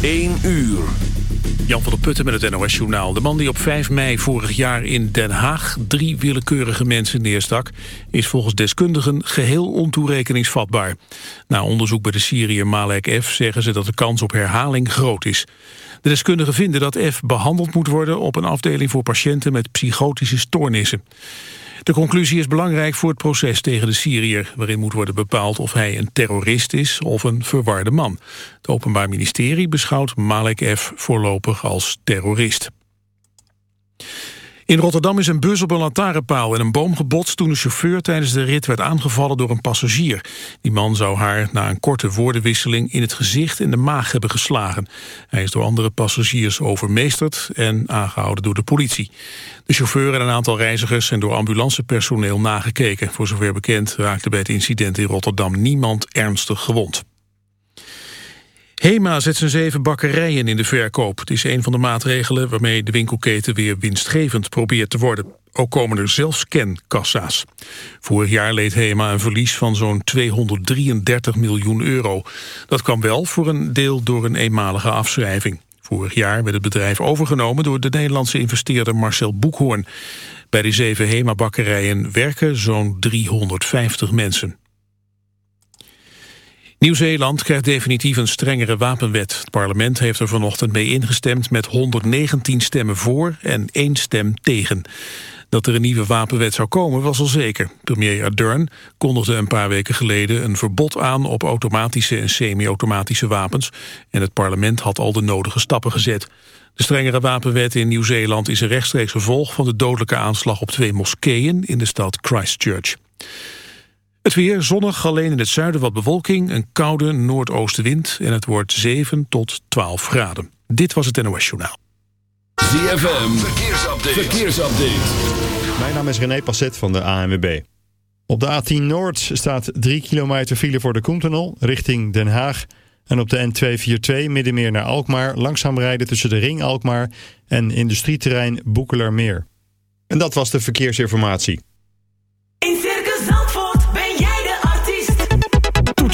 1 uur. Jan van der Putten met het NOS-journaal. De man die op 5 mei vorig jaar in Den Haag drie willekeurige mensen neerstak... is volgens deskundigen geheel ontoerekeningsvatbaar. Na onderzoek bij de Syriër Malek F. zeggen ze dat de kans op herhaling groot is. De deskundigen vinden dat F. behandeld moet worden op een afdeling voor patiënten met psychotische stoornissen. De conclusie is belangrijk voor het proces tegen de Syriër... waarin moet worden bepaald of hij een terrorist is of een verwarde man. Het Openbaar Ministerie beschouwt Malek F. voorlopig als terrorist. In Rotterdam is een bus op een lantaarnpaal en een boom gebotst... toen een chauffeur tijdens de rit werd aangevallen door een passagier. Die man zou haar na een korte woordenwisseling... in het gezicht en de maag hebben geslagen. Hij is door andere passagiers overmeesterd... en aangehouden door de politie. De chauffeur en een aantal reizigers zijn door ambulancepersoneel nagekeken. Voor zover bekend raakte bij het incident in Rotterdam niemand ernstig gewond. HEMA zet zijn zeven bakkerijen in de verkoop. Het is een van de maatregelen waarmee de winkelketen weer winstgevend probeert te worden. Ook komen er zelfscankassa's. Vorig jaar leed HEMA een verlies van zo'n 233 miljoen euro. Dat kwam wel voor een deel door een eenmalige afschrijving. Vorig jaar werd het bedrijf overgenomen door de Nederlandse investeerder Marcel Boekhoorn. Bij de zeven HEMA-bakkerijen werken zo'n 350 mensen. Nieuw-Zeeland krijgt definitief een strengere wapenwet. Het parlement heeft er vanochtend mee ingestemd met 119 stemmen voor en één stem tegen. Dat er een nieuwe wapenwet zou komen was al zeker. Premier Ardern kondigde een paar weken geleden een verbod aan op automatische en semi-automatische wapens. En het parlement had al de nodige stappen gezet. De strengere wapenwet in Nieuw-Zeeland is een rechtstreeks gevolg van de dodelijke aanslag op twee moskeeën in de stad Christchurch. Het weer zonnig, alleen in het zuiden wat bewolking, een koude noordoostenwind en het wordt 7 tot 12 graden. Dit was het NOS Journaal. ZFM, verkeersupdate. verkeersupdate. Mijn naam is René Passet van de ANWB. Op de A10 Noord staat 3 kilometer file voor de Koentunnel richting Den Haag. En op de N242 middenmeer naar Alkmaar langzaam rijden tussen de Ring Alkmaar en industrieterrein Boekelermeer. En dat was de verkeersinformatie.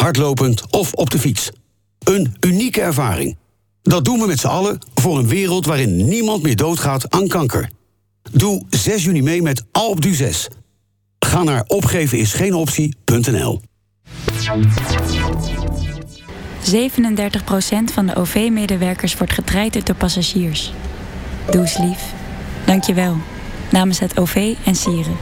hardlopend of op de fiets. Een unieke ervaring. Dat doen we met z'n allen voor een wereld waarin niemand meer doodgaat aan kanker. Doe 6 juni mee met Alpe d'Huez. Ga naar opgevenisgeenoptie.nl 37% van de OV-medewerkers wordt getraind door passagiers. Doe eens lief. Dank je wel. Namens het OV en Sieren.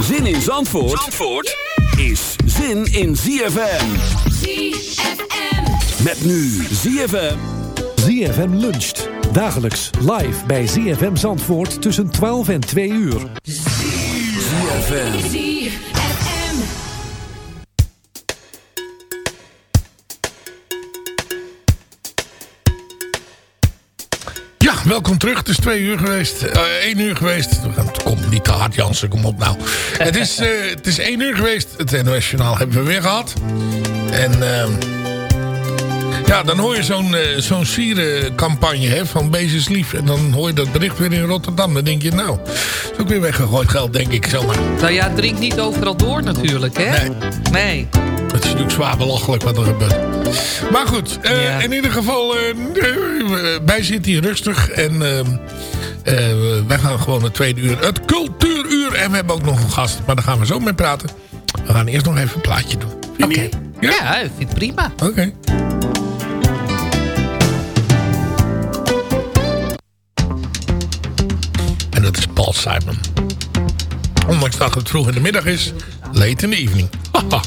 Zin in Zandvoort, Zandvoort? is zin in ZFM. ZFM. Met nu ZFM. ZFM luncht. Dagelijks live bij ZFM Zandvoort tussen 12 en 2 uur. ZFM. Welkom terug. Het is twee uur geweest. eh één uur geweest. Kom niet te hard, Jansen. Kom op nou. het, is, eh, het is één uur geweest. Het NOS-journaal hebben we weer gehad. En ehm, ja, dan hoor je zo'n eh, zo'n sierencampagne hè, van Bezes Lief. En dan hoor je dat bericht weer in Rotterdam. Dan denk je, nou, dat is ook weer weggegooid geld, denk ik zomaar. Nou ja, drink niet overal door natuurlijk, hè? Nee. Nee. Natuurlijk zwaar belachelijk wat er gebeurt. Maar goed, eh, in ieder geval, eh, eh, wij zitten hier rustig. En wij gaan gewoon het tweede uur, het cultuuruur. En we hebben ook nog een gast, maar daar gaan we zo mee praten. We gaan eerst nog even een plaatje doen. Oké. Ja? ik vind het prima. Oké. En dat is Paul Simon. Ondanks dat het vroeg in de middag is, late in the evening. Haha.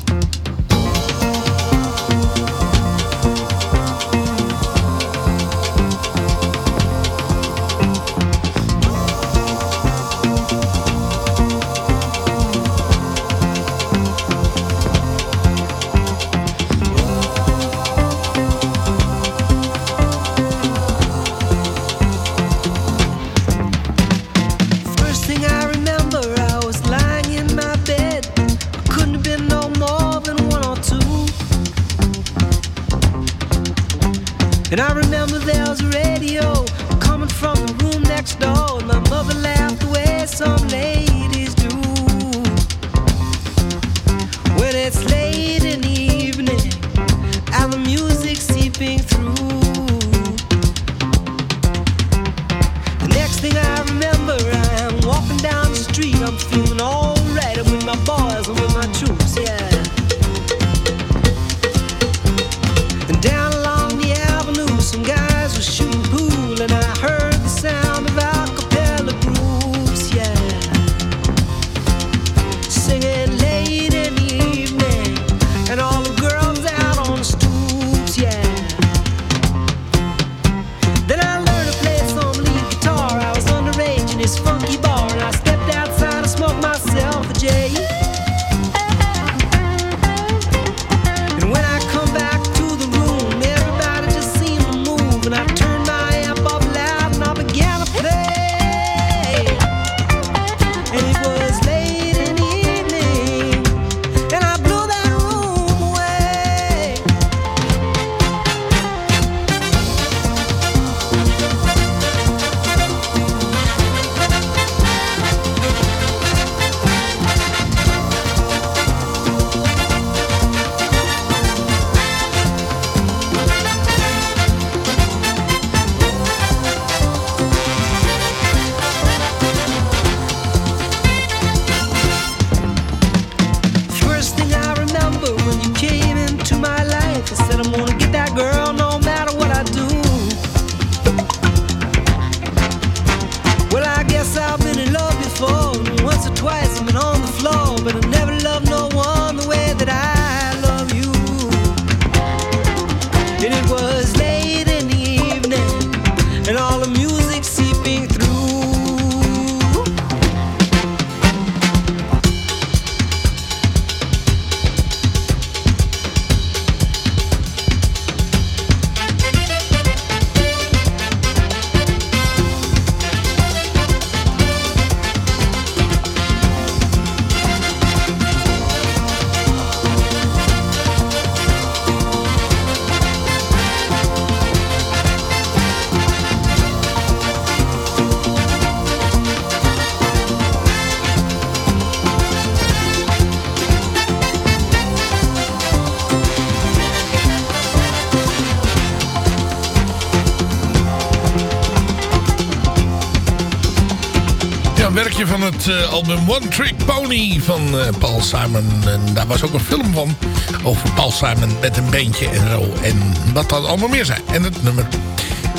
Ja, van het eh, album One Trick Pony van eh, Paul Simon. En daar was ook een film van over Paul Simon met een beentje en zo. En wat dat allemaal meer zijn. En het nummer,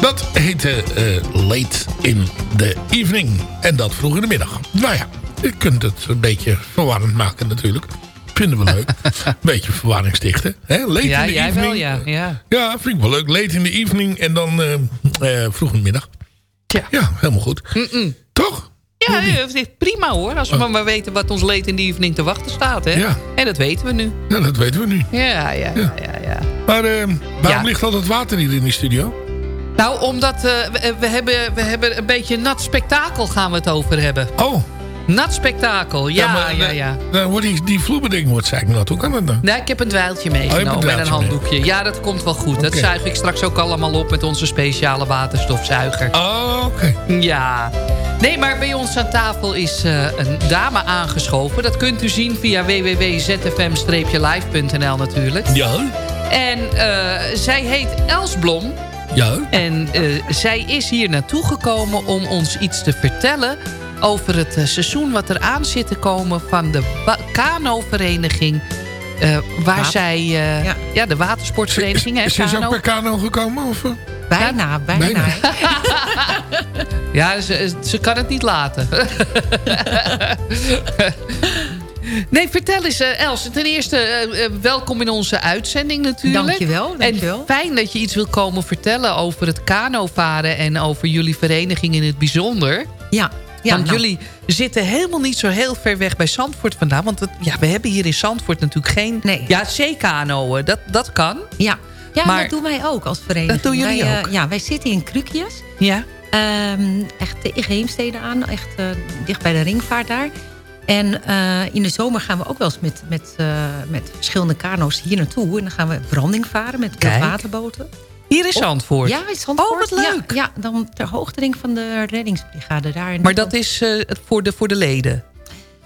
dat heette eh, Late in the Evening. En dat vroeg in de middag. Nou ja, je kunt het een beetje verwarrend maken natuurlijk. Vinden we leuk. Een beetje verwarring stichten. Hè? Late ja, in the jij evening. wel, ja. ja. Ja, vind ik wel leuk. Late in the evening en dan vroeg in de middag. Ja, helemaal goed. Toch? Ja, het is prima hoor. Als we maar, maar weten wat ons leed in die evening te wachten staat. Hè? Ja. En dat weten we nu. Ja, dat weten we nu. Ja, ja, ja, ja. ja, Maar eh, waarom ligt al dat water hier in die studio? Nou, omdat eh, we, we, hebben, we hebben een beetje nat spektakel gaan we het over hebben. Oh. Nat spektakel, ja, ja, maar, ja. eh, Dan wordt die, die wordt zeiknat. Hoe kan dat dan? Nee, ik heb een dweiltje meegenomen Oh, een en een handdoekje. Ja, dat komt wel goed. Dat zuig ik straks ook allemaal op met onze speciale waterstofzuiger. Oh, oké. Ja. Nee, maar bij ons aan tafel is eh, een dame aangeschoven. Dat kunt u zien via www.zfm-live.nl natuurlijk. Ja. En eh, zij heet Els Blom. Ja. En eh, zij is hier naartoe gekomen om ons iets te vertellen... over het eh, seizoen wat er aan zit te komen van de kano-vereniging... eh, waar Water- zij... eh, ja. de watersportvereniging, Is ze kano. ook per kano gekomen? Of? Bijna, bijna. Bijna. Ja, ze, ze kan het niet laten. Nee, vertel eens, eh, Els. Ten eerste, welkom in onze uitzending natuurlijk. Dankjewel, dankjewel. En fijn dat je iets wil komen vertellen over het kanovaren... en over jullie vereniging in het bijzonder. Ja. Ja want nou, jullie zitten helemaal niet zo heel ver weg bij Zandvoort vandaan. Want het, ja, we hebben hier in Zandvoort natuurlijk geen... Nee. Ja, zeekanoën, dat, dat kan. Ja, ja Maar- dat doen wij ook als vereniging. Dat doen jullie wij, eh, ook? ja, wij zitten in Krukjes. Ja. Ehm, echt tegen Heemstede aan. Echt eh, dicht bij de ringvaart daar. En eh, in de zomer gaan we ook wel eens met, met, met verschillende kano's hier naartoe. En dan gaan we branding varen met Kijk. waterboten. Hier in Zandvoort? Ja, in Zandvoort. Oh, wat leuk. Ja, ja, dan ter hoogte van de reddingsbrigade daar. Maar dat is eh, voor, de, voor de leden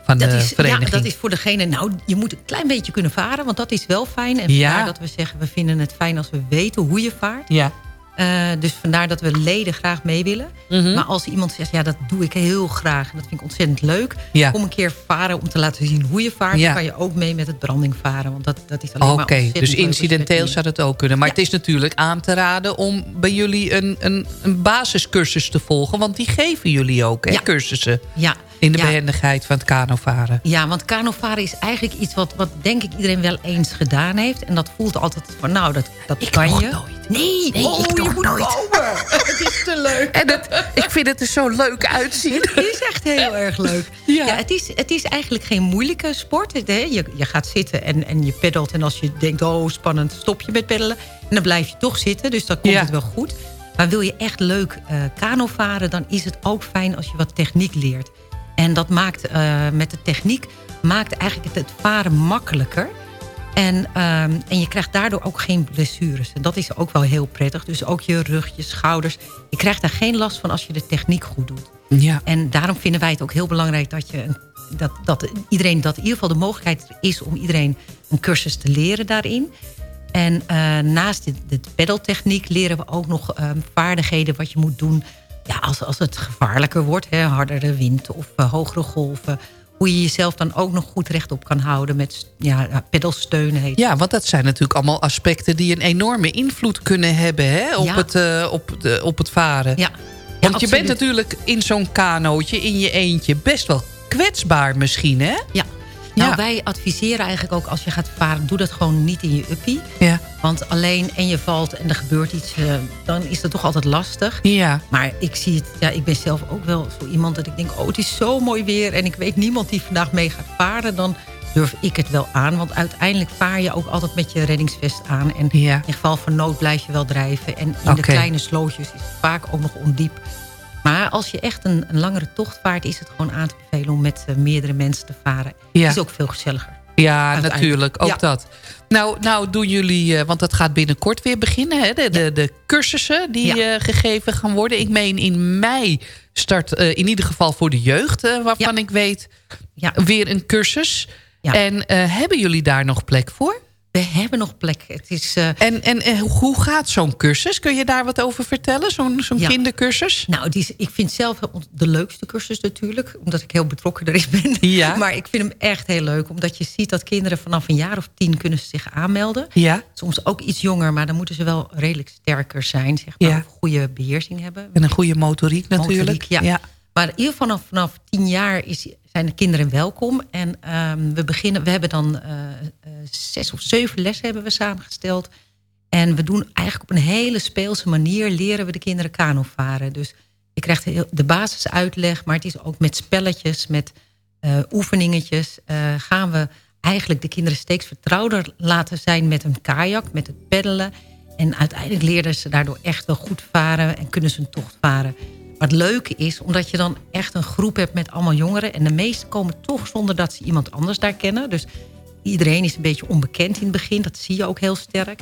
van dat de is, vereniging? Ja, dat is voor degene... Nou, je moet een klein beetje kunnen varen, want dat is wel fijn. En Ja. vandaar dat we zeggen, we vinden het fijn als we weten hoe je vaart. Ja. Eh, dus vandaar dat we leden graag mee willen. Mhm. Maar als iemand zegt, ja, dat doe ik heel graag. En dat vind ik ontzettend leuk. Ja. Kom een keer varen om te laten zien hoe je vaart. Ja. Dan kan je ook mee met het branding varen. Want dat, dat is alleen maar Oké, dus incidenteel zou dat ook kunnen. Maar het is natuurlijk aan te raden om bij jullie een, een, een basiscursus te volgen. Want die geven jullie ook, hè, Ja. cursussen. Ja. In de Ja. behendigheid van het kanovaren. Ja, want kanovaren is eigenlijk iets wat, wat denk ik iedereen wel eens gedaan heeft. En dat voelt altijd van, nou, dat, dat kan nog je. nooit. Nee, Nee, oh, ik je moet nooit. komen. het is te leuk. En het, ik vind het er zo leuk uitzien. Het is echt heel erg leuk. Ja. het, is, het is eigenlijk geen moeilijke sport. Je, je gaat zitten en, en je peddelt. En als je denkt, oh spannend, stop je met peddelen. En dan blijf je toch zitten, dus dan komt Ja. het wel goed. Maar wil je echt leuk eh kano varen... dan is het ook fijn als je wat techniek leert. En dat maakt eh, met de techniek maakt eigenlijk het, het varen makkelijker. En, ehm, en je krijgt daardoor ook geen blessures. En dat is ook wel heel prettig. Dus ook je rug, je schouders. Je krijgt daar geen last van als je de techniek goed doet. Ja. En daarom vinden wij het ook heel belangrijk dat, je dat, dat iedereen dat in ieder geval de mogelijkheid is om iedereen een cursus te leren daarin. En eh, naast de, de pedaltechniek leren we ook nog eh, vaardigheden wat je moet doen. Ja, als, als het gevaarlijker wordt, hè, hardere wind of eh, hogere golven. Hoe je jezelf dan ook nog goed rechtop kan houden met ja, pedalsteunen. Heet Ja, want dat zijn natuurlijk allemaal aspecten die een enorme invloed kunnen hebben hè, op, Ja. het, eh, op, de, op het varen. Ja. Want je bent natuurlijk in zo'n kanootje, in je eentje, best wel kwetsbaar misschien, hè? Ja. Nou, Ja. wij adviseren eigenlijk ook als je gaat varen... doe dat gewoon niet in je uppie. Ja. Want alleen en je valt en er gebeurt iets... eh, dan is dat toch altijd lastig. Ja. Maar ik zie het... Ja, ik ben zelf ook wel zo iemand dat ik denk... oh, het is zo mooi weer... en ik weet niemand die vandaag mee gaat varen... dan durf ik het wel aan. Want uiteindelijk vaar je ook altijd met je reddingsvest aan. En Ja. in geval van nood blijf je wel drijven. En in de kleine slootjes is het vaak ook nog ondiep. Maar als je echt een, een langere tocht vaart... is het gewoon aan te bevelen om met eh, meerdere mensen te varen. Ja. Is ook veel gezelliger. Ja, natuurlijk. Ook Ja. dat. Nou, nou doen jullie, eh, want dat gaat binnenkort weer beginnen. Hè? De, de, de cursussen die Ja. eh, gegeven gaan worden. Ik meen in mei start in ieder geval voor de jeugd, waarvan ik weet, Ja. weer een cursus. En hebben jullie daar nog plek voor? We hebben nog plek. Het is, eh, En, en, en hoe gaat zo'n cursus? Kun je daar wat over vertellen? Zo'n zo'n Ja. kindercursus? Nou, is, ik vind zelf de leukste cursus natuurlijk. Omdat ik heel betrokken erin ben. Ja. Maar ik vind hem echt heel leuk. Omdat je ziet dat kinderen vanaf een jaar of tien kunnen zich aanmelden. Ja. Soms ook iets jonger, maar dan moeten ze wel redelijk sterker zijn. Zeg maar, Ja. Of goede beheersing hebben. En een goede motoriek natuurlijk. Motoriek, ja. Maar in ieder geval vanaf, vanaf tien jaar is, zijn de kinderen welkom. En ehm, we beginnen, we hebben dan eh, eh, zes of zeven lessen hebben we samengesteld. En we doen eigenlijk op een hele speelse manier leren we de kinderen kano varen. Dus je krijgt de basisuitleg, maar het is ook met spelletjes, met eh, oefeningetjes. gaan we eigenlijk de kinderen steeds vertrouwder laten zijn met een kajak, met het peddelen. En uiteindelijk leren ze daardoor echt wel goed varen en kunnen ze een tocht varen. Maar het leuke is, omdat je dan echt een groep hebt met allemaal jongeren... en de meesten komen toch zonder dat ze iemand anders daar kennen. Dus iedereen is een beetje onbekend in het begin. Dat zie je ook heel sterk.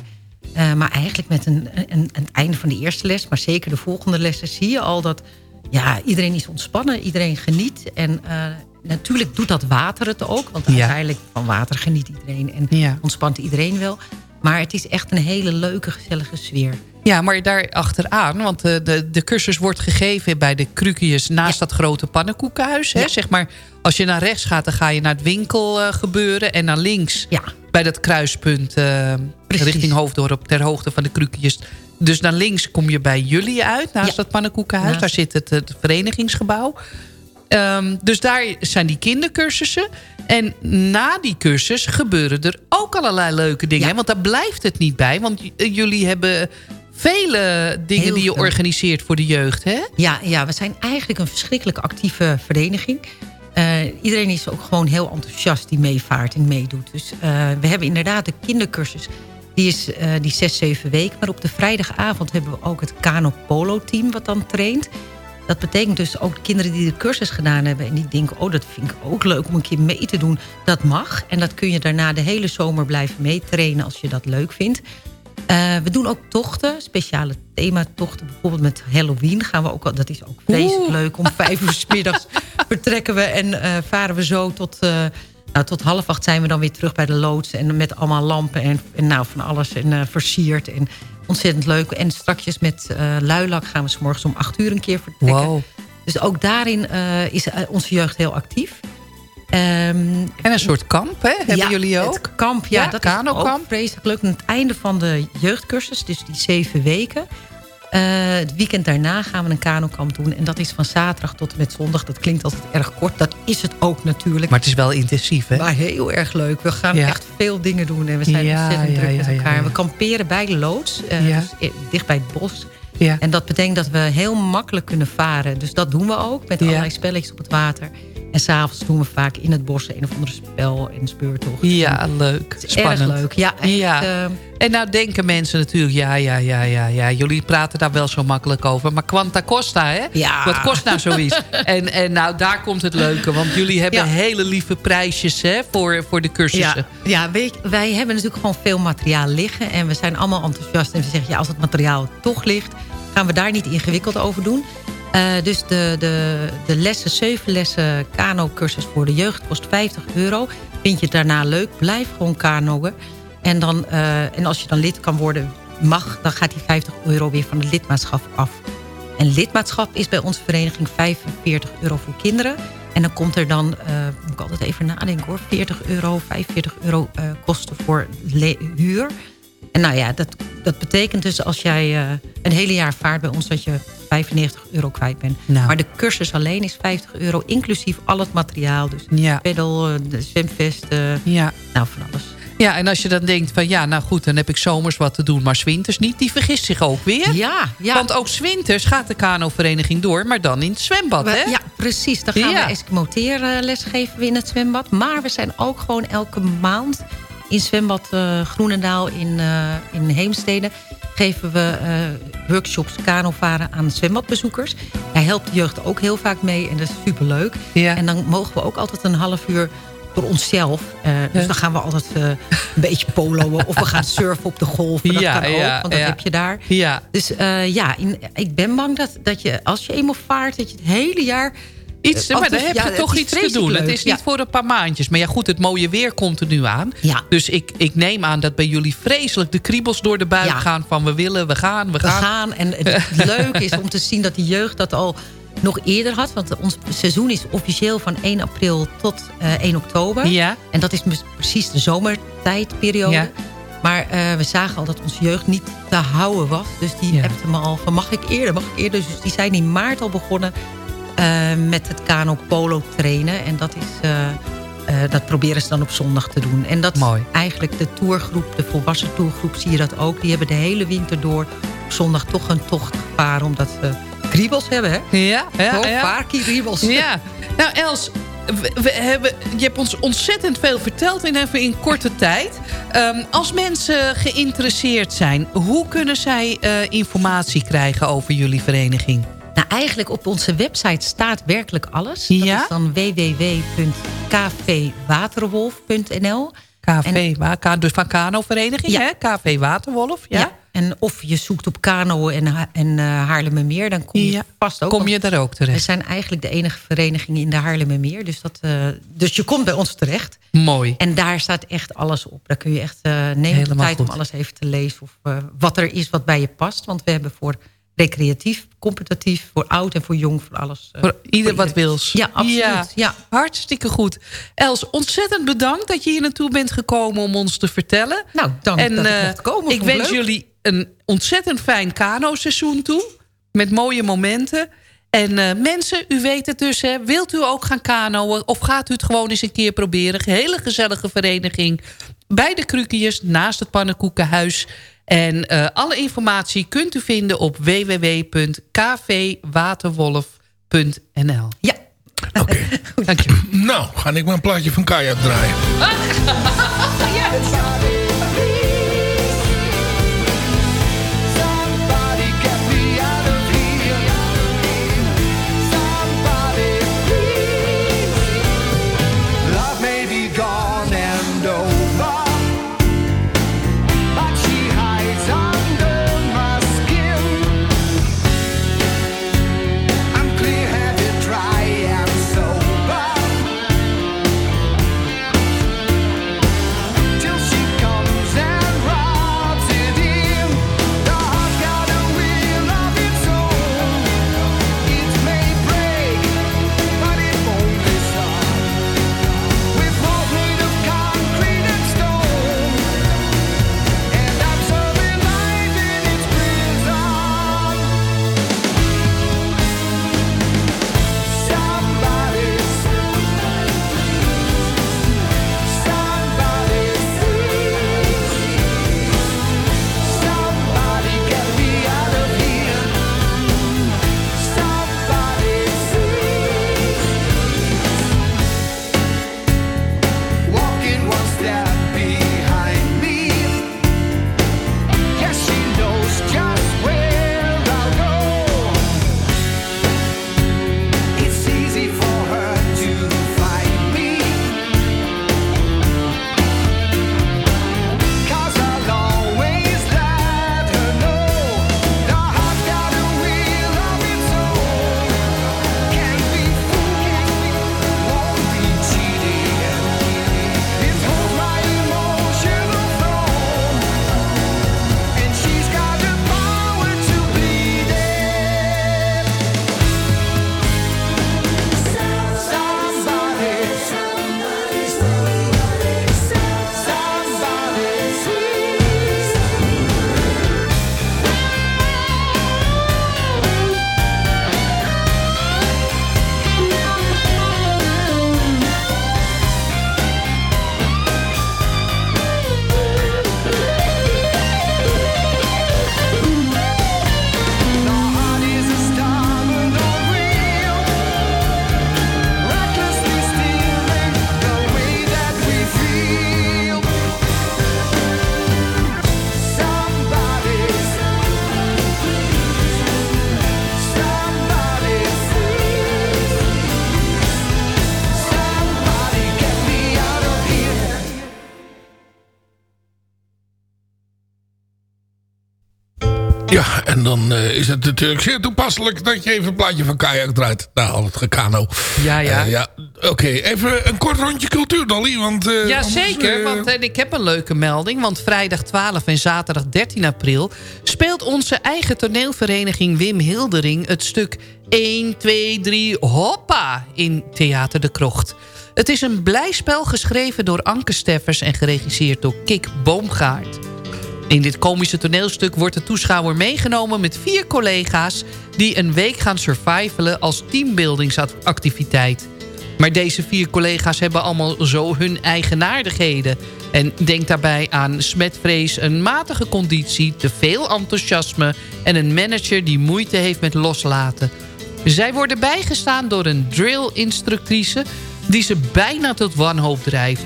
Eh, maar eigenlijk met een, een, een- het einde van de eerste les... maar zeker de volgende lessen zie je al dat... ja, iedereen is ontspannen, iedereen geniet. En eh, natuurlijk doet dat water het ook. Want uiteindelijk van water geniet iedereen en ontspant iedereen wel. Maar het is echt een hele leuke, gezellige sfeer. Ja, maar daar achteraan, want de, de, de cursus wordt gegeven bij de Krukius naast dat grote pannenkoekenhuis. Hè? Zeg maar, als je naar rechts gaat, dan ga je naar het winkelgebeuren. en naar links, bij dat kruispunt eh, richting Hoofddorp, ter hoogte van de Krukius. Dus naar links kom je bij jullie uit, naast dat pannenkoekenhuis. Naast- Daar zit het, het verenigingsgebouw. Ehm, dus daar zijn die kindercursussen. En na die cursus gebeuren er ook allerlei leuke dingen. Want daar blijft het niet bij. Want eh, jullie hebben vele dingen Heel die je veel. organiseert voor de jeugd. Hè? Ja, ja, we zijn eigenlijk een verschrikkelijk actieve vereniging. Eh, iedereen is ook gewoon heel enthousiast die meevaart en meedoet. Dus eh, we hebben inderdaad de kindercursus. Die is eh, die zes, zeven weken. Maar op de vrijdagavond hebben we ook het Kano Polo team wat dan traint. Dat betekent dus ook de kinderen die de cursus gedaan hebben... en die denken, oh, dat vind ik ook leuk om een keer mee te doen. Dat mag. En dat kun je daarna de hele zomer blijven meetrainen als je dat leuk vindt. Eh, we doen ook tochten, speciale thematochten. Bijvoorbeeld met Halloween gaan we ook al. Dat is ook vreselijk leuk. Om vijf uur 's middags vertrekken we en eh, varen we zo tot, eh, nou, tot half acht zijn we dan weer terug bij de loods. En met allemaal lampen en, en nou, van alles en versierd. En ontzettend leuk. En straks met Luilak gaan we 's morgens om acht uur een keer vertrekken. Wow. Dus ook daarin is onze jeugd heel actief. En een soort kamp, hè? Hebben jullie ook? Het kamp, ja, Ja, dat is kanokamp. ook vreselijk leuk. Aan het einde van de jeugdcursus, dus die zeven weken... eh, het weekend daarna gaan we een kanokamp doen. En dat is van zaterdag tot en met zondag. Dat klinkt altijd erg kort. Dat is het ook natuurlijk. Maar het is wel intensief, hè? Maar heel erg leuk. We gaan Ja. echt veel dingen doen. En we zijn ontzettend druk met elkaar. We kamperen bij de loods. eh, dus, eh, dicht bij het bos. Ja. En dat betekent dat we heel makkelijk kunnen varen. Dus dat doen we ook. Met allerlei spelletjes op het water. En s'avonds doen we vaak in het bos een of andere spel en speurtocht. Ja, leuk. Het is Spannend. erg leuk. Ja, echt, Ja. eh, En nou denken mensen natuurlijk, ja, ja, ja, ja, ja. Jullie praten daar wel zo makkelijk over. Maar quanta costa, hè? Ja. Wat kost nou zoiets? en, en nou, daar komt het leuke. Want jullie hebben Ja. hele lieve prijsjes, hè? Voor, voor de cursussen. Ja, ja weet je, wij hebben natuurlijk gewoon veel materiaal liggen. En we zijn allemaal enthousiast. En we zeggen, ja, als het materiaal toch ligt... gaan we daar niet ingewikkeld over doen. Eh, dus de, de, de lessen, zeven lessen kano-cursus voor de jeugd kost 50 euro. Vind je het daarna leuk, blijf gewoon kanoën. En, dan, eh, en als je dan lid kan worden, mag... dan gaat die 50 euro weer van het lidmaatschap af. En lidmaatschap is bij onze vereniging 45 euro voor kinderen. En dan komt er dan, eh, moet ik altijd even nadenken hoor... 40 euro, 45 euro kosten voor huur. En nou ja, dat, dat betekent dus als jij eh, een hele jaar vaart bij ons... dat je 95 euro kwijt bent. Nou. Maar de cursus alleen is 50 euro, inclusief al het materiaal. Dus Ja. peddel, eh, de zwemvest, eh, Ja. nou van alles. Ja, en als je dan denkt van ja, nou goed, dan heb ik zomers wat te doen, maar zwinters niet. Die vergist zich ook weer. Ja, ja. Want ook zwinters gaat de kanovereniging door, maar dan in het zwembad, We- hè? Ja, precies. Dan gaan Ja. we Eskimoteerles geven we in het zwembad. Maar we zijn ook gewoon elke maand in zwembad eh, Groenendaal in, eh, in Heemstede... geven we eh, workshops kanovaren aan zwembadbezoekers. Daar helpt de jeugd ook heel vaak mee en dat is superleuk. En dan mogen we ook altijd een half uur voor onszelf. dus dan gaan we altijd een beetje poloen of we gaan surfen op de golven. Dat Ja, kan ook, ja, want dat ja. heb je daar. Ja. Dus ja, in, ik ben bang dat, dat je als je eenmaal vaart... dat je het hele jaar... Iets, eh, maar dan altijd- heb je toch iets te doen. Het is niet Ja. voor een paar maandjes. Maar ja, goed, het mooie weer komt er nu aan. Ja. Dus ik, ik neem aan dat bij jullie vreselijk de kriebels door de buik gaan. Van we willen, we gaan, we We gaan. gaan. En het leuke is om te zien dat de jeugd dat al nog eerder had. Want ons seizoen is officieel van 1 april tot eh, 1 oktober. Ja. En dat is precies de zomertijdperiode. Ja. Maar eh, we zagen al dat onze jeugd niet te houden was. Dus die Ja. appte me al van mag ik eerder, mag ik eerder. Dus die zijn in maart al begonnen eh, met het kano polo trainen. En dat, is, eh, eh, dat proberen ze dan op zondag te doen. En dat is Mooi. eigenlijk de tourgroep, de volwassen tourgroep zie je dat ook. Die hebben de hele winter door op zondag toch een tocht gevaren. Omdat ze kriebels hebben, hè? Ja, ja, Gewoon ja. Ja. Nou, Els, we, we hebben, je hebt ons ontzettend veel verteld in even in korte tijd. Ehm, als mensen geïnteresseerd zijn, hoe kunnen zij eh, informatie krijgen over jullie vereniging? Nou, eigenlijk op onze website staat werkelijk alles. Ja? Dat is dan www.kvwaterwolf.nl. KV, dus van Kano-vereniging, Ja. hè? KV Waterwolf, ja? Ja. En of je zoekt op Kano en, en eh, Haarlemmermeer, dan kom je Ja. vast ook. Kom je daar ook terecht? We zijn eigenlijk de enige vereniging in de Haarlemmermeer. Dus, dat, eh, dus je komt bij ons terecht. Mooi. En daar staat echt alles op. Daar kun je echt uh, de Helemaal tijd goed. om alles even te lezen. Of eh, wat er is wat bij je past. Want we hebben voor recreatief, competitief, voor oud en voor jong, voor alles. eh, Voor ieder wat wils. Ja, absoluut. Ja, Ja. Hartstikke goed. Els, ontzettend bedankt dat je hier naartoe bent gekomen om ons te vertellen. Nou, dank en, dat ik eh, mocht komen. Ik wens leuk. jullie een ontzettend fijn kano-seizoen toe. Met mooie momenten. En eh, mensen, u weet het dus, hè, wilt u ook gaan kanoën... of gaat u het gewoon eens een keer proberen? Hele gezellige vereniging bij de Krukiers naast het Pannenkoekenhuis. En eh, alle informatie kunt u vinden op www.kvwaterwolf.nl. Ja. Oké. Dank je. Nou, ga ik een plaatje van Kajak draaien. Somebody dan eh, is het natuurlijk zeer toepasselijk dat je even een plaatje van Kajak draait. Nou, al het gekano. Ja, ja. Eh, ja. Oké, even een kort rondje cultuur, Dolly. Want, eh, Ja, zeker. Want ik heb een leuke melding. Want vrijdag 12 en zaterdag 13 april... speelt onze eigen toneelvereniging Wim Hildering... het stuk 1, 2, 3, hoppa in Theater de Krocht. Het is een blijspel geschreven door Anke Steffers... en geregisseerd door Kik Boomgaard. In dit komische toneelstuk wordt de toeschouwer meegenomen met vier collega's... die een week gaan survivalen als teambuildingsactiviteit. Maar deze vier collega's hebben allemaal zo hun eigenaardigheden. En denk daarbij aan smetvrees, een matige conditie... te veel enthousiasme en een manager die moeite heeft met loslaten. Zij worden bijgestaan door een drill-instructrice... die ze bijna tot wanhoop drijft.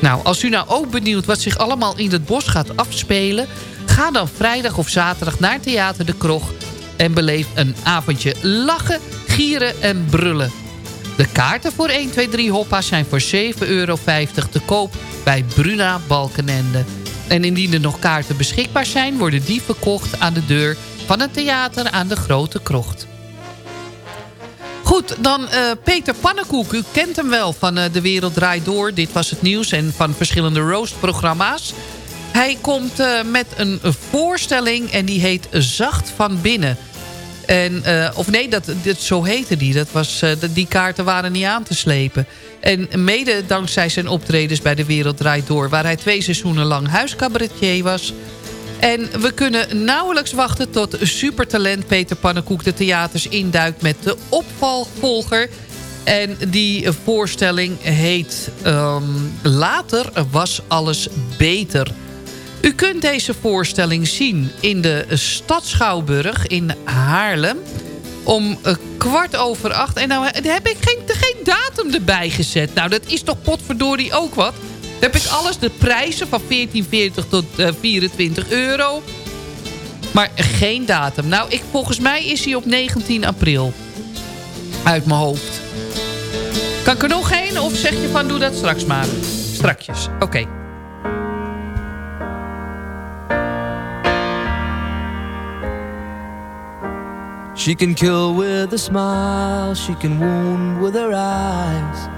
Nou, als u nou ook benieuwd wat zich allemaal in het bos gaat afspelen... ga dan vrijdag of zaterdag naar Theater de Krog... en beleef een avondje lachen, gieren en brullen. De kaarten voor 1, 2, 3 Hoppa zijn voor 7,50 euro te koop bij Bruna Balkenende. En indien er nog kaarten beschikbaar zijn... worden die verkocht aan de deur van het theater aan de Grote Krocht. Goed, dan eh, Peter Pannenkoek. U kent hem wel van uh, De Wereld Draait Door. Dit was het nieuws en van verschillende roastprogramma's. Hij komt uh, met een voorstelling en die heet Zacht van Binnen. En, of nee, dat, dat, zo heette die. Dat was, die kaarten waren niet aan te slepen. En mede dankzij zijn optredens bij De Wereld Draait Door... waar hij twee seizoenen lang huiscabaretier was... En we kunnen nauwelijks wachten tot supertalent Peter Pannenkoek de theaters induikt met de opvalvolger. En die voorstelling heet um, Later was alles beter. U kunt deze voorstelling zien in de Stadschouwburg in Haarlem om kwart over acht. En nou heb ik geen, geen datum erbij gezet. Nou, dat is toch potverdorie ook wat. Dan heb ik alles, de prijzen van 14,40 tot uh, 24 euro. Maar geen datum. Nou, ik, volgens mij is hij op 19 april. Uit mijn hoofd. Kan ik er nog heen? Of zeg je van doe dat straks maar? Strakjes, oké. She can kill with a smile, she can wound with her eyes.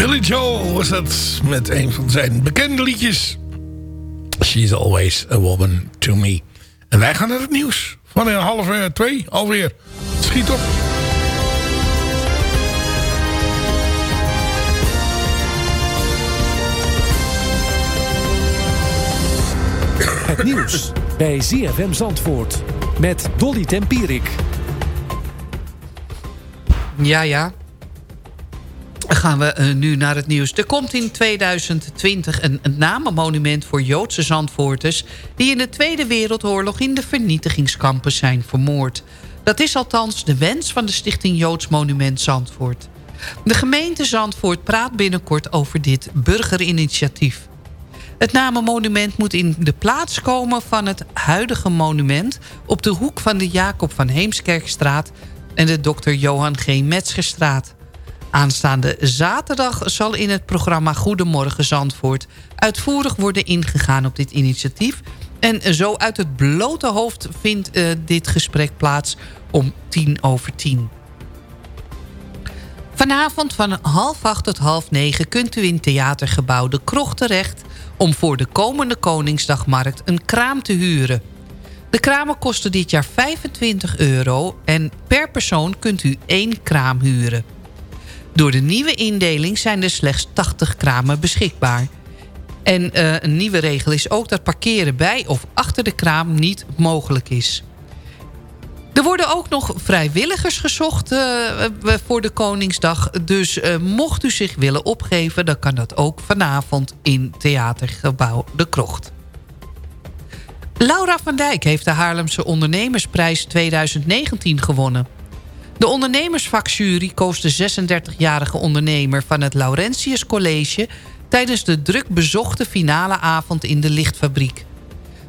Billy Joel was dat met een van zijn bekende liedjes. She's always a woman to me. En wij gaan naar het nieuws. Van een half eh, twee alweer. Schiet op. Het nieuws bij ZFM Zandvoort met Dolly Tempierik. Ja, ja. Gaan we eh, nu naar het nieuws. Er komt in 2020 een, een namenmonument voor Joodse Zandvoorters... die in de Tweede Wereldoorlog in de vernietigingskampen zijn vermoord. Dat is althans de wens van de stichting Joods Monument Zandvoort. De gemeente Zandvoort praat binnenkort over dit burgerinitiatief. Het namenmonument moet in de plaats komen van het huidige monument... op de hoek van de Jacob van Heemskerkstraat en de Dr. Johan G. Metzgerstraat. Aanstaande zaterdag zal in het programma Goedemorgen Zandvoort... uitvoerig worden ingegaan op dit initiatief... En zo uit het blote hoofd vindt uh, dit gesprek plaats om tien over tien. Vanavond van half acht tot half negen kunt u in theatergebouw De Krocht terecht... om voor de komende Koningsdagmarkt een kraam te huren. De kramen kosten dit jaar 25 euro en per persoon kunt u één kraam huren. Door de nieuwe indeling zijn er slechts 80 kramen beschikbaar... En uh, een nieuwe regel is ook dat parkeren bij of achter de kraam niet mogelijk is. Er worden ook nog vrijwilligers gezocht uh, voor de Koningsdag. Dus mocht u zich willen opgeven... dan kan dat ook vanavond in Theatergebouw De Krocht. Laura van Dijk heeft de Haarlemse Ondernemersprijs 2019 gewonnen. De ondernemersvakjury koos de 36-jarige ondernemer... van het Laurentius College tijdens de druk bezochte finale avond in de lichtfabriek.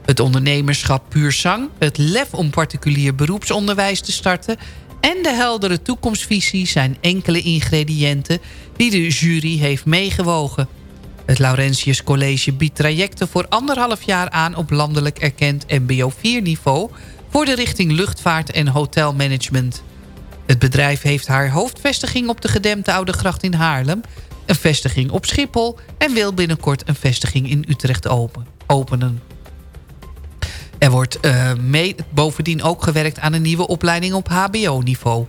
Het ondernemerschap Puur Sang, het lef om particulier beroepsonderwijs te starten... en de heldere toekomstvisie zijn enkele ingrediënten die de jury heeft meegewogen. Het Laurentius College biedt trajecten voor anderhalf jaar aan op landelijk erkend mbo 4-niveau... voor de richting luchtvaart en hotelmanagement. Het bedrijf heeft haar hoofdvestiging op de gedempte Oude Gracht in Haarlem een vestiging op Schiphol... en wil binnenkort een vestiging in Utrecht open, openen. Er wordt uh, mee, bovendien ook gewerkt aan een nieuwe opleiding op hbo-niveau.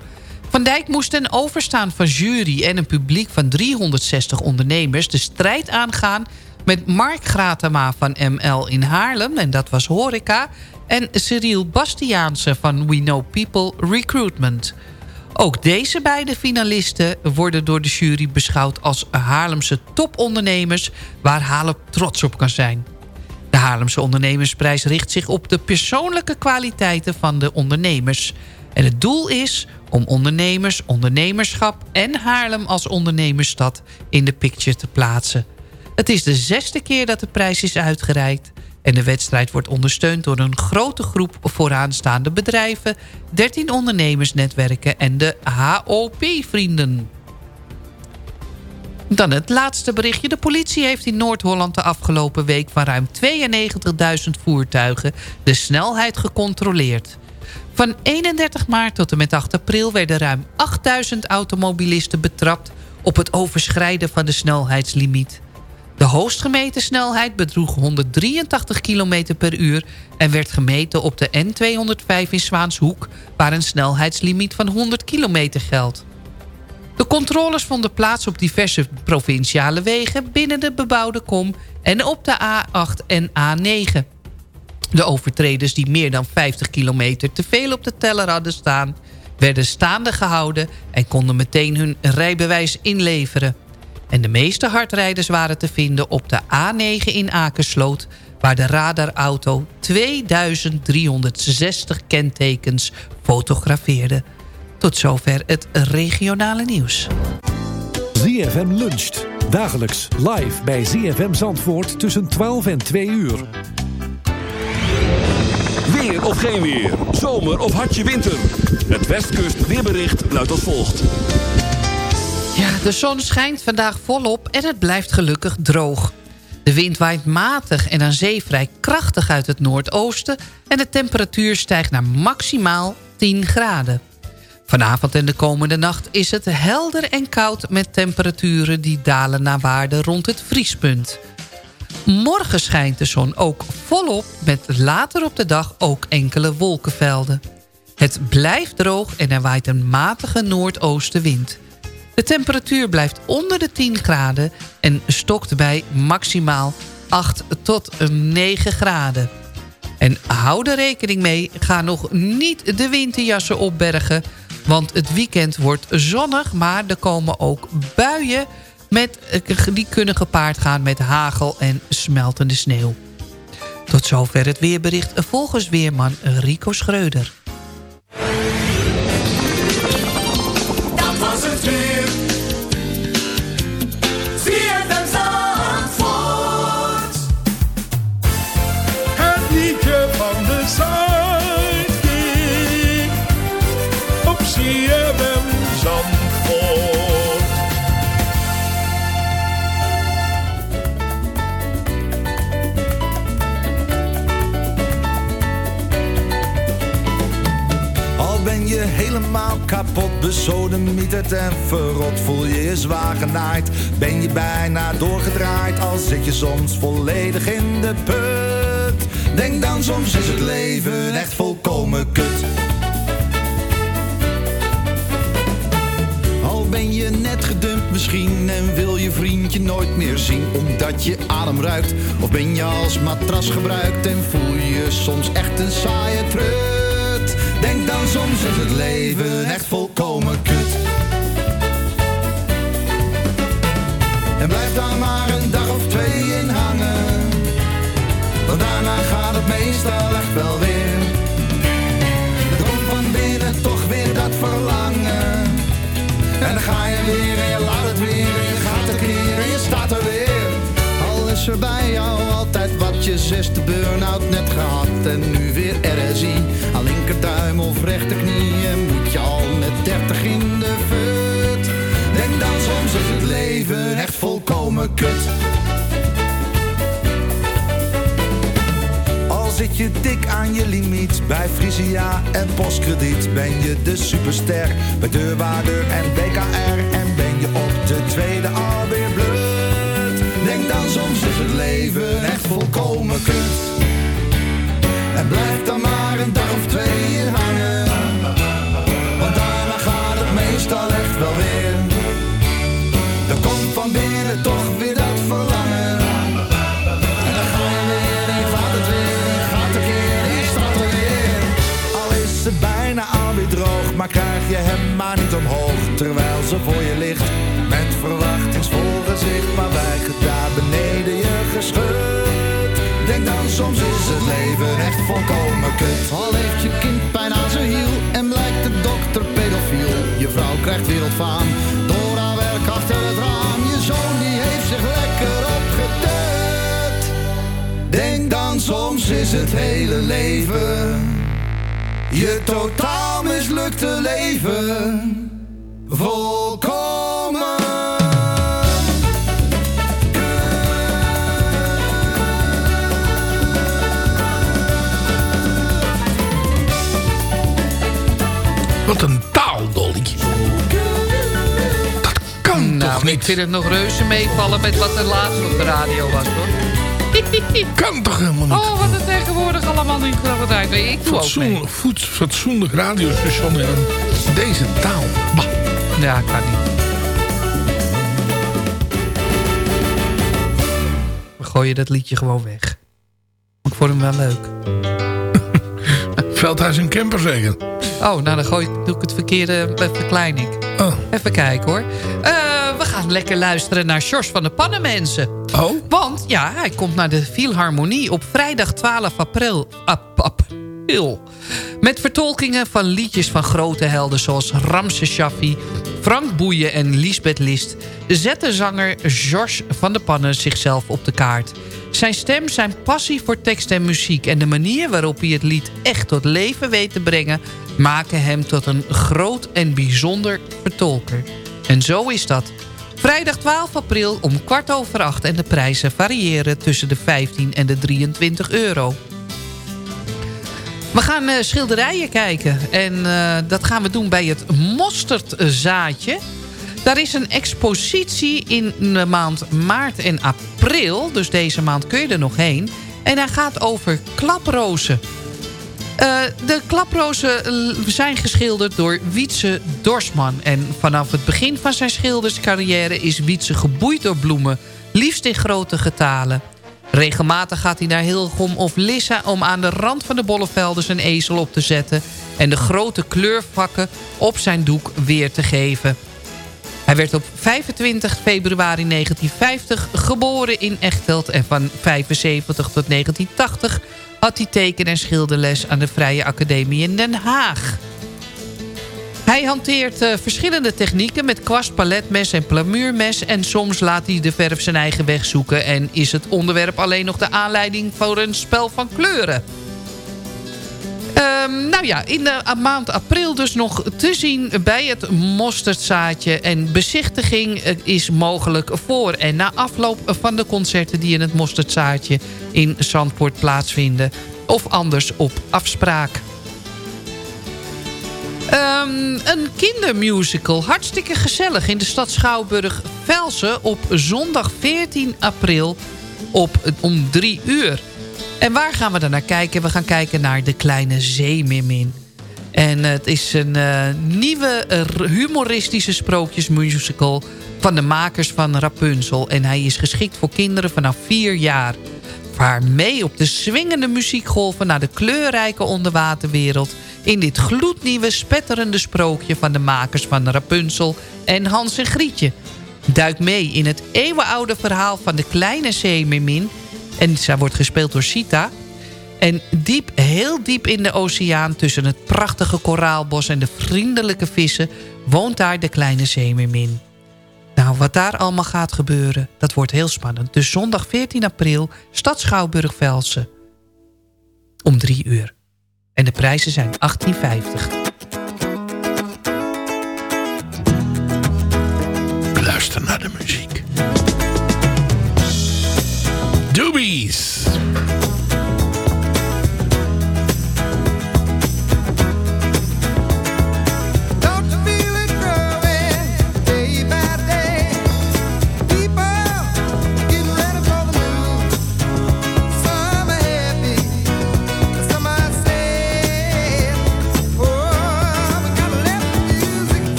Van Dijk moest ten overstaan van jury en een publiek van 360 ondernemers... de strijd aangaan met Mark Gratema van ML in Haarlem... en dat was horeca... en Cyril Bastiaanse van We Know People Recruitment... Ook deze beide finalisten worden door de jury beschouwd als Haarlemse topondernemers... waar Haarlem trots op kan zijn. De Haarlemse Ondernemersprijs richt zich op de persoonlijke kwaliteiten van de ondernemers. En het doel is om ondernemers, ondernemerschap en Haarlem als ondernemersstad in de picture te plaatsen. Het is de zesde keer dat de prijs is uitgereikt... En de wedstrijd wordt ondersteund door een grote groep vooraanstaande bedrijven... 13 ondernemersnetwerken en de HOP-vrienden. Dan het laatste berichtje. De politie heeft in Noord-Holland de afgelopen week... van ruim 92.000 voertuigen de snelheid gecontroleerd. Van 31 maart tot en met 8 april werden ruim 8.000 automobilisten betrapt... op het overschrijden van de snelheidslimiet. De hoogst gemeten snelheid bedroeg 183 km per uur... en werd gemeten op de N205 in Zwaanshoek... waar een snelheidslimiet van 100 km geldt. De controles vonden plaats op diverse provinciale wegen... binnen de bebouwde kom en op de A8 en A9. De overtreders die meer dan 50 kilometer te veel op de teller hadden staan... werden staande gehouden en konden meteen hun rijbewijs inleveren. En de meeste hardrijders waren te vinden op de A9 in Akersloot... waar de radarauto 2360 kentekens fotografeerde. Tot zover het regionale nieuws. ZFM luncht. Dagelijks live bij ZFM Zandvoort tussen 12 en 2 uur. Weer of geen weer. Zomer of hartje winter. Het Westkust weerbericht luidt als volgt. Ja, de zon schijnt vandaag volop en het blijft gelukkig droog. De wind waait matig en aan zee vrij krachtig uit het noordoosten... en de temperatuur stijgt naar maximaal 10 graden. Vanavond en de komende nacht is het helder en koud... met temperaturen die dalen naar waarde rond het vriespunt. Morgen schijnt de zon ook volop... met later op de dag ook enkele wolkenvelden. Het blijft droog en er waait een matige noordoostenwind. De temperatuur blijft onder de 10 graden... en stokt bij maximaal 8 tot 9 graden. En hou er rekening mee, ga nog niet de winterjassen opbergen... want het weekend wordt zonnig, maar er komen ook buien... Met, die kunnen gepaard gaan met hagel en smeltende sneeuw. Tot zover het weerbericht volgens weerman Rico Schreuder. Dat was het weer. Kapot, besodemieterd en verrot. Voel je je zwaar genaaid, ben je bijna doorgedraaid? Al zit je soms volledig in de put. Denk dan soms is het leven echt volkomen kut. Al ben je net gedumpt misschien en wil je vriendje nooit meer zien Omdat je adem ruikt. Of ben je als matras gebruikt en voel je soms echt een saaie trut Denk dan soms is het leven echt volkomen kut. En blijf daar maar een dag of twee in hangen. Want daarna gaat het meestal echt wel weer. Er komt van binnen toch weer dat verlangen. En dan ga je weer en je laat het weer en je gaat een keer en je staat er weer. Al is er je zesde burn-out net gehad en nu weer RSI. Aan linkerduim of rechterknie en moet je al met 30 in de fut. Denk dan soms is het leven echt volkomen kut. Al zit je dik aan je limiet bij Frisia en Postkrediet. Ben je de superster bij Deurwaarder en BKR. En ben je op de tweede alweer blut. Dan soms is het leven echt volkomen kut. En blijf dan maar een dag of twee in hangen. Want daarna gaat het meestal echt wel weer. Er komt van binnen toch weer dat verlangen. En dan ga je weer en gaat het weer. gaat een keer en staat er weer. Al is ze bijna alweer droog, maar krijg je hem maar niet omhoog. Terwijl ze voor je ligt, met verwachtingsvol gezicht. Denk dan soms is het leven echt volkomen kut. Al heeft je kind pijn aan zijn hiel en blijkt de dokter pedofiel. Je vrouw krijgt wereldfaam door haar werk achter het raam. Je zoon die heeft zich lekker opgedut. Denk dan soms is het hele leven je totaal mislukte leven volkomen. Ik vind het nog reuze meevallen met wat er laatst op de radio was, hoor. kan toch helemaal niet? Oh, wat er tegenwoordig allemaal niet gedraaid. Nee, ik doe ook mee. Fatsoenlijk, voet, fatsoenlijk radiostation in deze taal. Bah. Ja, kan niet. We gooien dat liedje gewoon weg. Ik vond hem wel leuk. Veldhuis en camper zeker? Oh, nou dan gooi, doe ik het verkeerde, eh, verklein ik. Oh. Even kijken hoor. Eh, gaan lekker luisteren naar Sjors van de Pannenmensen. Oh? Want ja, hij komt naar de Philharmonie op vrijdag 12 april. ap- april. Met vertolkingen van liedjes van grote helden zoals Ramse Shaffi, Frank Boeien en Lisbeth List... zet de zanger Georges van de Pannen zichzelf op de kaart. Zijn stem, zijn passie voor tekst en muziek... en de manier waarop hij het lied echt tot leven weet te brengen... maken hem tot een groot en bijzonder vertolker. En zo is dat. Vrijdag 12 april om kwart over acht... en de prijzen variëren tussen de 15 en de 23 euro. We gaan eh, schilderijen kijken. En eh, dat gaan we doen bij het mosterdzaadje. Daar is een expositie in de maand maart en april. Dus deze maand kun je er nog heen. En hij gaat over klaprozen. Eh, de klaprozen zijn geschilderd door Wietse Dorsman. En vanaf het begin van zijn schilderscarrière is Wietse geboeid door bloemen. Liefst in grote getalen. Regelmatig gaat hij naar Hilgom of Lissa... om aan de rand van de bollevelden zijn ezel op te zetten... en de grote kleurvakken op zijn doek weer te geven. Hij werd op 25 februari 1950 geboren in Echteld... en van 75 tot 1980 had hij teken- en schilderles... aan de Vrije Academie in Den Haag. Hij hanteert eh, verschillende technieken met kwast, paletmes en plamuurmes... en soms laat hij de verf zijn eigen weg zoeken... en is het onderwerp alleen nog de aanleiding voor een spel van kleuren. Ehm, nou ja, in de maand april dus nog te zien bij het mosterdzaadje. En bezichtiging eh, is mogelijk voor en na afloop van de concerten... die in het mosterdzaadje in Zandpoort plaatsvinden. Of anders op afspraak. Ehm, een kindermusical, hartstikke gezellig in de stad Schouwburg-Velsen... op zondag 14 april op, om drie uur. En waar gaan we dan naar kijken? We gaan kijken naar De Kleine Zeemermin. En het is een eh, nieuwe eh, humoristische sprookjesmusical... van de makers van Rapunzel. En hij is geschikt voor kinderen vanaf vier jaar. Vaar mee op de swingende muziekgolven... naar de kleurrijke onderwaterwereld... in dit gloednieuwe, spetterende sprookje... van de makers van Rapunzel en Hans en Grietje. Duik mee in het eeuwenoude verhaal van de kleine zeemermin... en zij wordt gespeeld door Sita... En diep, heel diep in de oceaan tussen het prachtige koraalbos en de vriendelijke vissen... woont daar de kleine zeemermin. Nou, wat daar allemaal gaat gebeuren, dat wordt heel spannend. Dus zondag 14 april, stad Schouwburg-Velsen. Om drie uur. En de prijzen zijn 18,50.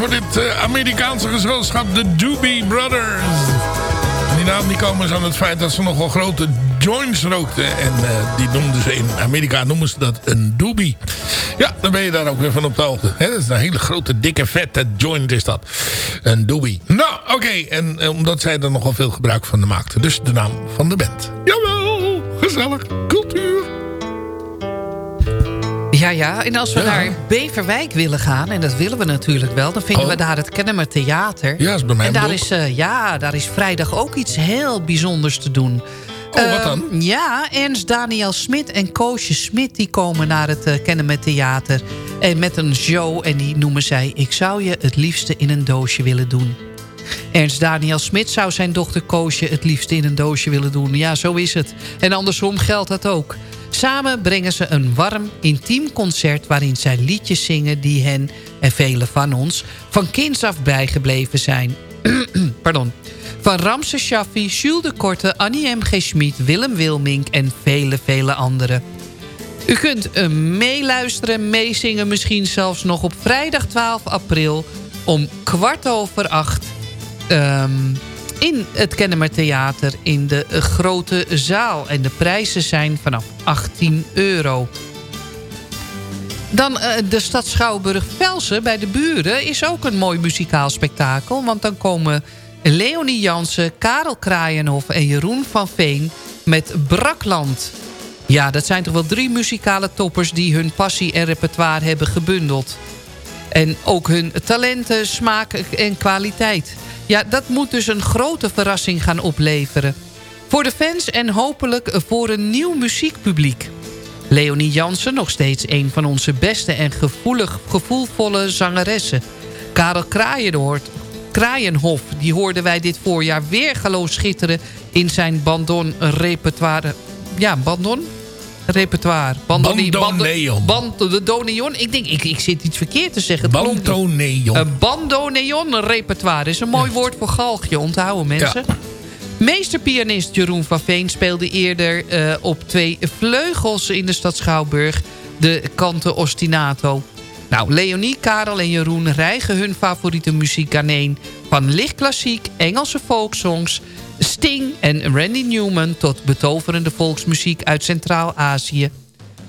Voor dit eh, Amerikaanse gezelschap, de Doobie Brothers. En die naam die komen ze aan het feit dat ze nogal grote joints rookten. En eh, die noemden ze in Amerika noemen ze dat een doobie. Ja, dan ben je daar ook weer van op de hoogte. Dat is een hele grote, dikke, vette joint is dat. Een doobie. Nou, oké. En eh, omdat zij er nogal veel gebruik van maakten. Dus de naam van de band. Jawel, gezellig. Ja, ja. En als we naar Beverwijk willen gaan, en dat willen we natuurlijk wel... dan vinden Oh. we daar het Kennemer Theater. Ja, is bij mij En daar is, eh, ja, daar is vrijdag ook iets heel bijzonders te doen. Oh, wat dan? Ehm, ja, Ernst Daniel Smit en Koosje Smit... die komen naar het uh, Kennemer Theater. En met een show, en die noemen zij... Ik zou je het liefste in een doosje willen doen. Ernst Daniel Smit zou zijn dochter Koosje het liefst in een doosje willen doen. Ja, zo is het. En andersom geldt dat ook. Samen brengen ze een warm, intiem concert... waarin zij liedjes zingen die hen, en velen van ons... van kinds af bijgebleven zijn. Pardon. Van Ramse Shaffi, Jules de Korte, Annie M. G. Schmid... Willem Wilmink en vele, vele anderen. U kunt eh, meeluisteren, meezingen... misschien zelfs nog op vrijdag 12 april... om kwart over acht... ehm, in het Kennemer Theater in de grote zaal. En de prijzen zijn vanaf 18 euro. Dan eh, de stad Schouwburg-Velsen bij de buren is ook een mooi muzikaal spektakel. Want dan komen Leonie Jansen, Karel Kraaienhof en Jeroen van Veen met Brakland. Ja, dat zijn toch wel drie muzikale toppers die hun passie en repertoire hebben gebundeld. En ook hun talenten, smaak en kwaliteit. Ja, dat moet dus een grote verrassing gaan opleveren. Voor de fans en hopelijk voor een nieuw muziekpubliek. Leonie Jansen, nog steeds een van onze beste en gevoelig, gevoelvolle zangeressen. Karel Kraaienhof, die hoorden wij dit voorjaar weer galoos schitteren... in zijn bandon-repertoire. Ja, bandon? Repertoire. Bandoni- Bandoneon. Band, de Doneon. Ik denk, ik, ik zit iets verkeerd te zeggen. Bandoneon. Een bandoneon repertoire. is een mooi woord voor galgje. Onthouden mensen. Meesterpianist Jeroen van Veen speelde eerder eh, op twee vleugels in de stad Schouwburg. De Cante Ostinato. Nou, Leonie, Karel en Jeroen rijgen hun favoriete muziek aan een. Van lichtklassiek, Engelse folksongs, Sting en Randy Newman... tot betoverende volksmuziek uit Centraal-Azië.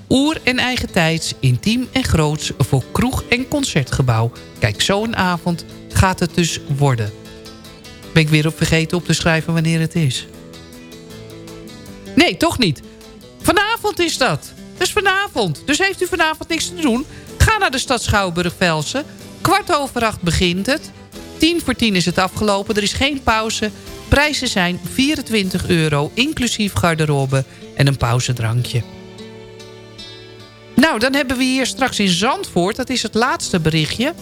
Oer en eigen tijds, intiem en groots voor kroeg- en concertgebouw. Kijk, zo'n avond gaat het dus worden. Ben ik weer op vergeten op te schrijven wanneer het is. Nee, toch niet. Vanavond is dat. Dus vanavond. Dus heeft u vanavond niks te doen? Ga naar de stad Schouwburg-Velsen. Kwart over acht begint het. Tien voor tien is het afgelopen. Er is geen pauze. Prijzen zijn 24 euro, inclusief garderobe en een pauzedrankje. Nou, dan hebben we hier straks in Zandvoort... dat is het laatste berichtje...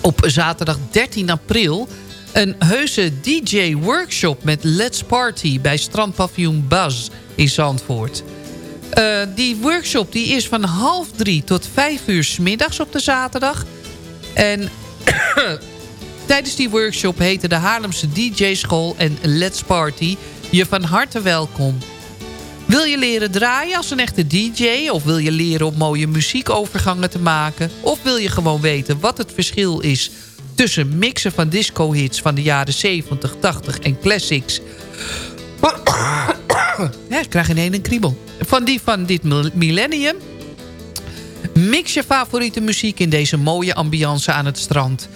op zaterdag 13 april... een heuse DJ-workshop met Let's Party... bij strandpaviljoen Buzz in Zandvoort. Eh, die workshop die is van half drie tot vijf uur 's middags op de zaterdag. En tijdens die workshop heette de Haarlemse DJ-school en Let's Party... je van harte welkom. Wil je leren draaien als een echte DJ... of wil je leren om mooie muziekovergangen te maken... of wil je gewoon weten wat het verschil is... tussen mixen van disco-hits van de jaren 70, 80 en classics... Ja, ik krijg ineens een kriebel. Van die van dit mil- millennium... Mix je favoriete muziek in deze mooie ambiance aan het strand.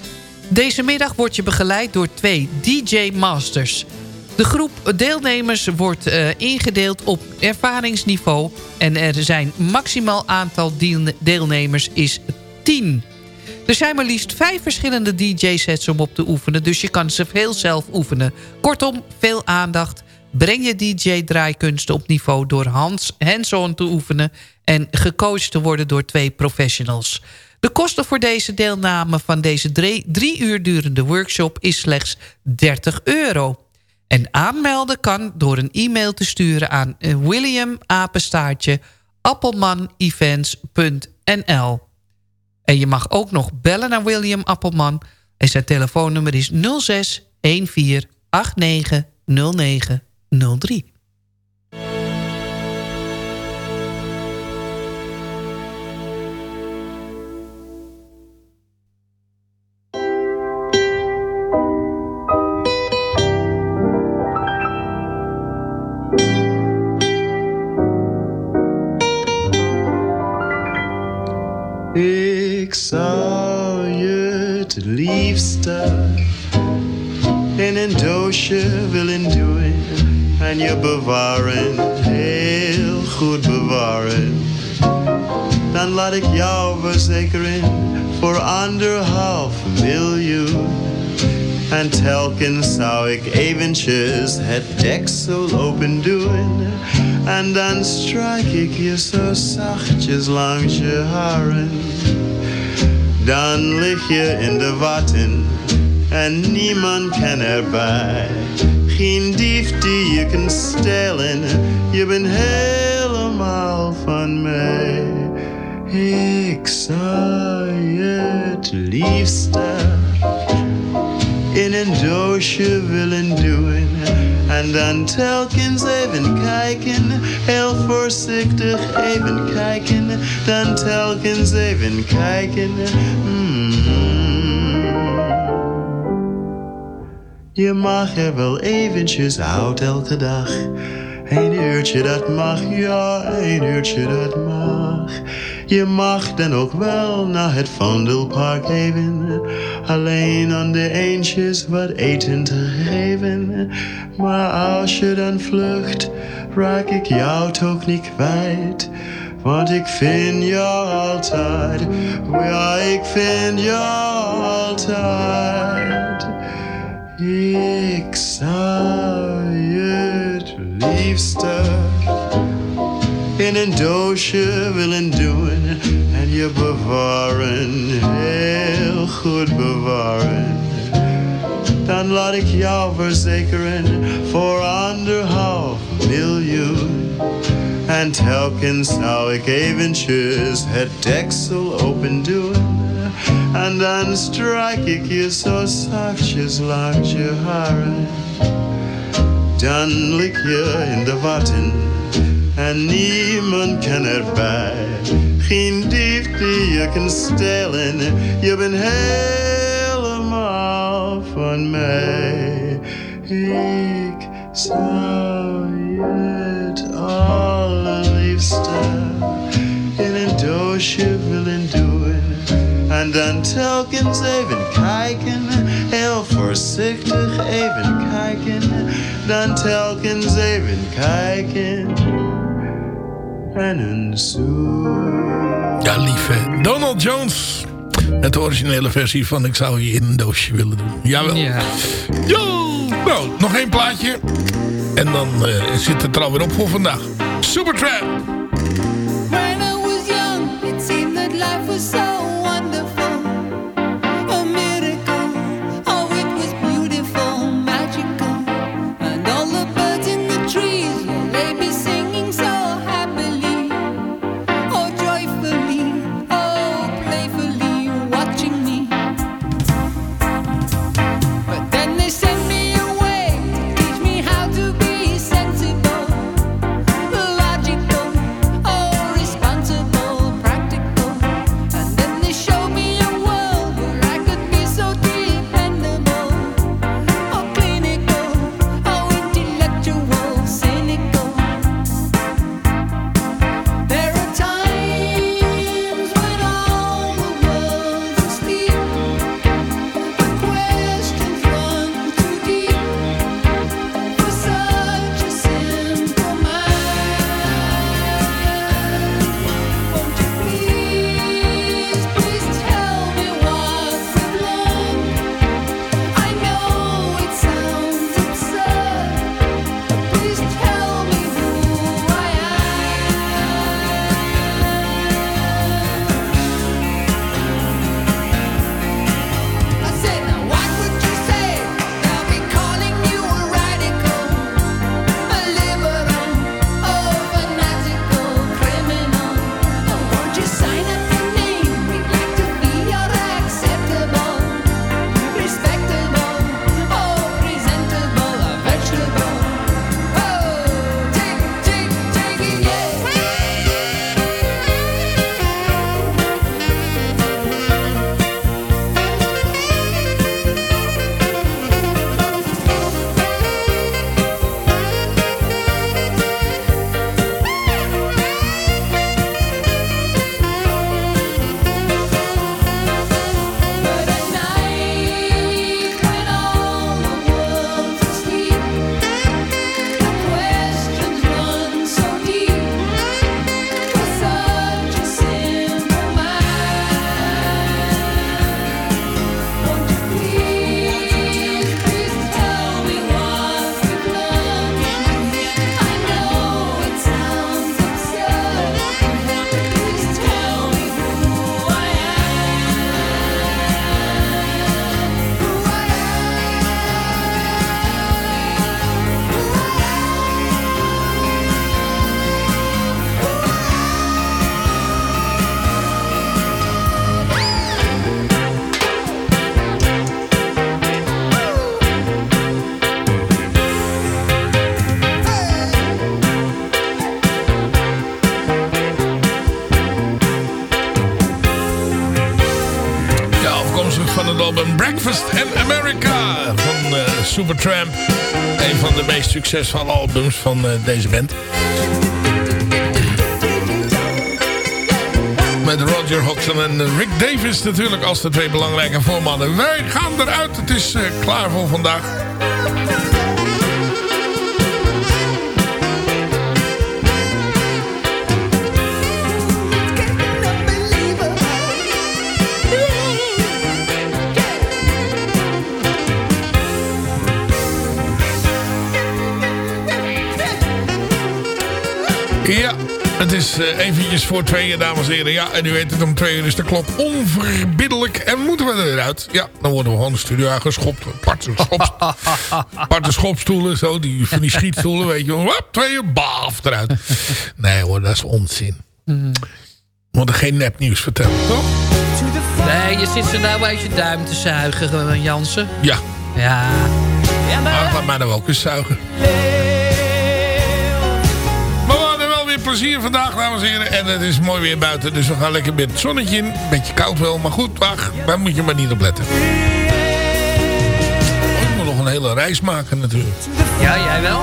Deze middag word je begeleid door twee DJ-masters. De groep deelnemers wordt eh, ingedeeld op ervaringsniveau... en er zijn maximaal aantal deelne- deelnemers is 10. Er zijn maar liefst vijf verschillende DJ-sets om op te oefenen... dus je kan ze veel zelf oefenen. Kortom, veel aandacht. Breng je DJ-draaikunsten op niveau door hands- hands-on te oefenen... en gecoacht te worden door twee professionals. De kosten voor deze deelname van deze drie, uur durende workshop is slechts 30 euro. En aanmelden kan door een e-mail te sturen aan eh, William Apenstaartje appelmanevents.nl. En je mag ook nog bellen naar William Appelman. En zijn telefoonnummer is 06 14 89 09 03. Zou je het liefste in een doosje willen doen en je bewaren, heel goed bewaren. Dan laat ik jou verzekeren voor anderhalf miljoen. En telkens zou ik eventjes het deksel open doen. En dan strijk ik je zo zachtjes langs je haren. Dan lig je in de watten en niemand kan erbij. Geen dief die je kan stelen, je bent helemaal van mij. Ik zou je het liefste in een doosje willen doen. En dan telkens even kijken, heel voorzichtig even kijken. Dan telkens even kijken. Mm. Je mag er wel eventjes uit elke dag. Een uurtje dat mag, ja, een uurtje dat mag. Je mag dan ook wel naar het Vondelpark even. Alleen aan de eentjes wat eten te geven. Maar als je dan vlucht, raak ik jou toch niet kwijt. Want ik vind jou altijd, ja, ik vind jou altijd. Ik zou je het liefste in een doosje willen doen en je bewaren, heel goed bewaren. Dan laat ik jou verzekeren voor anderhalf miljoen. En telkens zou ik eventjes het deksel open dan strijk ik je zo zachtjes langs je haren. Dan lig je in de watten en niemand kan erbij. Geen dief die je kan stelen, je bent helemaal van mij. Ik zou het allerliefste in een doosje willen doen. En dan telkens even kijken, heel voorzichtig even kijken. Dan telkens even kijken en een zoen. Ja, lieve Donald Jones. Het de originele versie van Ik zou je in een doosje willen doen. Jawel. Ja. Yo! Nou, nog één plaatje. En dan eh, zit het er alweer op voor vandaag. Supertramp. When I was young, it seemed that life was so Supertramp. Een van de meest succesvolle albums van eh, deze band. Met Roger Hodgson en Rick Davis natuurlijk als de twee belangrijke voormannen. Wij gaan eruit. Het is eh, klaar voor vandaag. Het is eh, eventjes voor tweeën, dames en heren. Ja, en u weet het, om twee uur is de klok onverbiddelijk. En moeten we eruit. Ja, dan worden we gewoon de studio aangeschopt. Aparte, schop, aparte schopstoelen, zo, die, van die schietstoelen, weet je. Wap, twee uur, baaf, eruit. Nee hoor, dat is onzin. We moeten geen nepnieuws vertellen, toch? Nee, je zit ze nou uit je duim te zuigen, Jansen. Ja. Ja. Maar laat mij nou ook eens zuigen. Weer plezier vandaag, dames en heren. En het is mooi weer buiten, dus we gaan lekker met het zonnetje in. Beetje koud wel, maar goed, wacht, daar moet je maar niet op letten. Oh, Ik moet nog een hele reis maken natuurlijk. Ja, jij wel?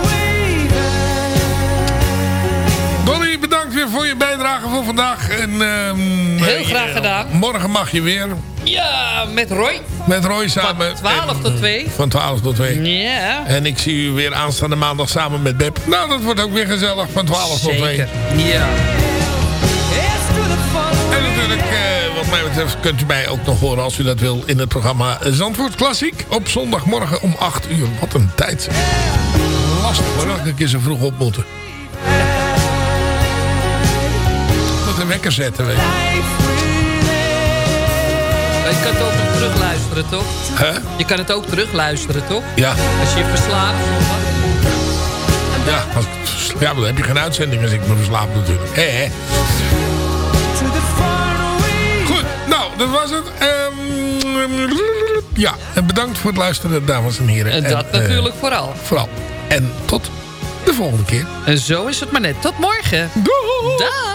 Dolly, bedankt weer voor je bijdrage voor vandaag. En, ehm, Heel eh, graag gedaan. Morgen mag je weer. Ja, met Roy. Met Roy samen. Van 12 tot 2. Van 12 tot 2. Ja. En ik zie u weer aanstaande maandag samen met Beb. Nou, dat wordt ook weer gezellig. Van 12 tot 2. Zeker. Ja. En natuurlijk, eh, wat mij betreft, kunt u mij ook nog horen als u dat wil in het programma Zandvoort Klassiek. Op zondagmorgen om 8 uur. Wat een tijd. Lastig hoor, elke keer zo vroeg op moeten. Tot een wekker zetten, weet je. Je kan het ook nog terugluisteren, toch? Hè? Je kan het ook terugluisteren, toch? Ja. Als je je verslaapt. of wat? Ja, als ja, maar dan heb je geen uitzending als ik me verslaap natuurlijk. Hè, hè. Goed, nou, dat was het. Ehm, ja, en bedankt voor het luisteren, dames en heren. En dat eh, natuurlijk vooral. vooral. En tot de volgende keer. En zo is het maar net. Tot morgen. Doei. Dag.